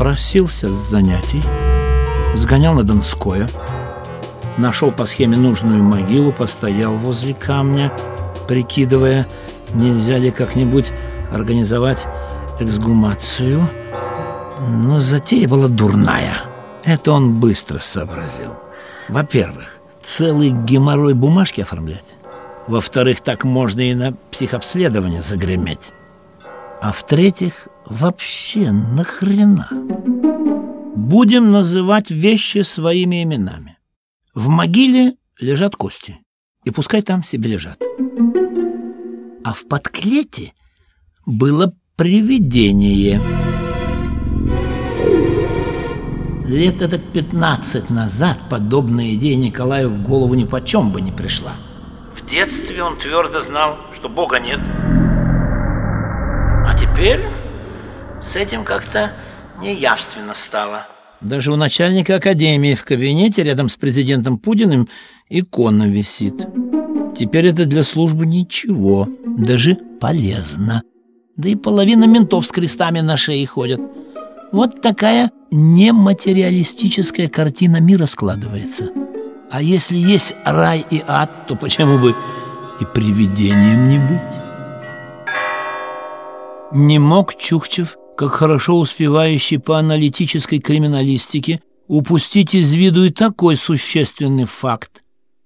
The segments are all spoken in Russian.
Спросился с занятий, сгонял на Донское, нашел по схеме нужную могилу, постоял возле камня, прикидывая, нельзя ли как-нибудь организовать эксгумацию. Но затея была дурная. Это он быстро сообразил. Во-первых, целый геморрой бумажки оформлять. Во-вторых, так можно и на психобследование загреметь. А в-третьих, вообще нахрена? Будем называть вещи своими именами. В могиле лежат кости, и пускай там себе лежат. А в подклете было привидение. Лет это 15 назад подобная идея Николаю в голову ни почем бы не пришла. В детстве он твердо знал, что Бога нет. Теперь с этим как-то неявственно стало. Даже у начальника академии в кабинете рядом с президентом Путиным икона висит. Теперь это для службы ничего, даже полезно. Да и половина ментов с крестами на шее ходят. Вот такая нематериалистическая картина мира складывается. А если есть рай и ад, то почему бы и привидением не быть? Не мог Чухчев, как хорошо успевающий по аналитической криминалистике, упустить из виду и такой существенный факт.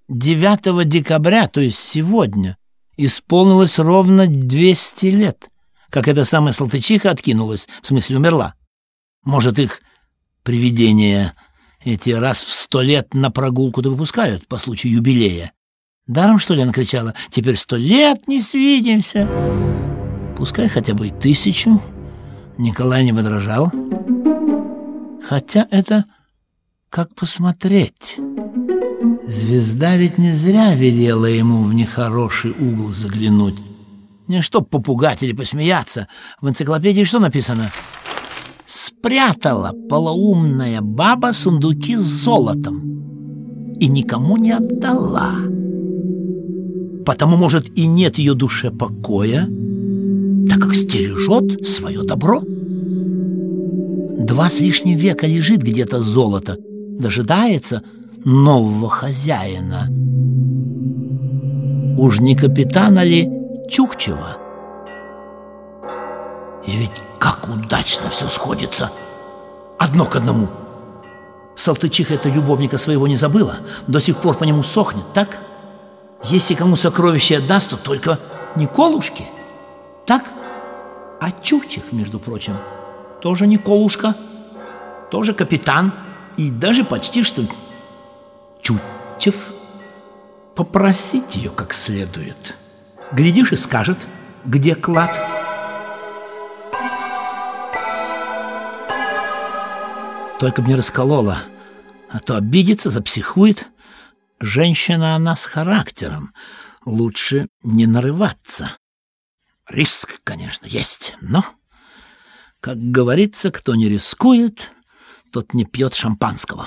9 декабря, то есть сегодня, исполнилось ровно 200 лет, как эта самая Салтычиха откинулась, в смысле умерла. Может, их привидения эти раз в сто лет на прогулку-то выпускают по случаю юбилея. Даром, что ли, она кричала, теперь сто лет не свидимся. Пускай хотя бы и тысячу. Николай не возражал. Хотя это как посмотреть. Звезда ведь не зря велела ему в нехороший угол заглянуть. Не чтоб попугать или посмеяться. В энциклопедии что написано? Спрятала полоумная баба сундуки с золотом и никому не отдала. Потому, может, и нет ее душе покоя, так как стережет свое добро. Два с лишним века лежит где-то золото, дожидается нового хозяина. Уж не капитана ли Чукчева? И ведь как удачно все сходится. Одно к одному. Салтычиха это любовника своего не забыла, до сих пор по нему сохнет, так? Если кому сокровище отдаст, то только Николушке, так? А Чукчих, между прочим, тоже Николушка, тоже капитан и даже почти что Чутчев. Попросить ее как следует. Глядишь и скажет, где клад. Только б не расколола, а то обидится, запсихует. Женщина она с характером, лучше не нарываться. Риск, конечно, есть, но, как говорится, кто не рискует, тот не пьет шампанского.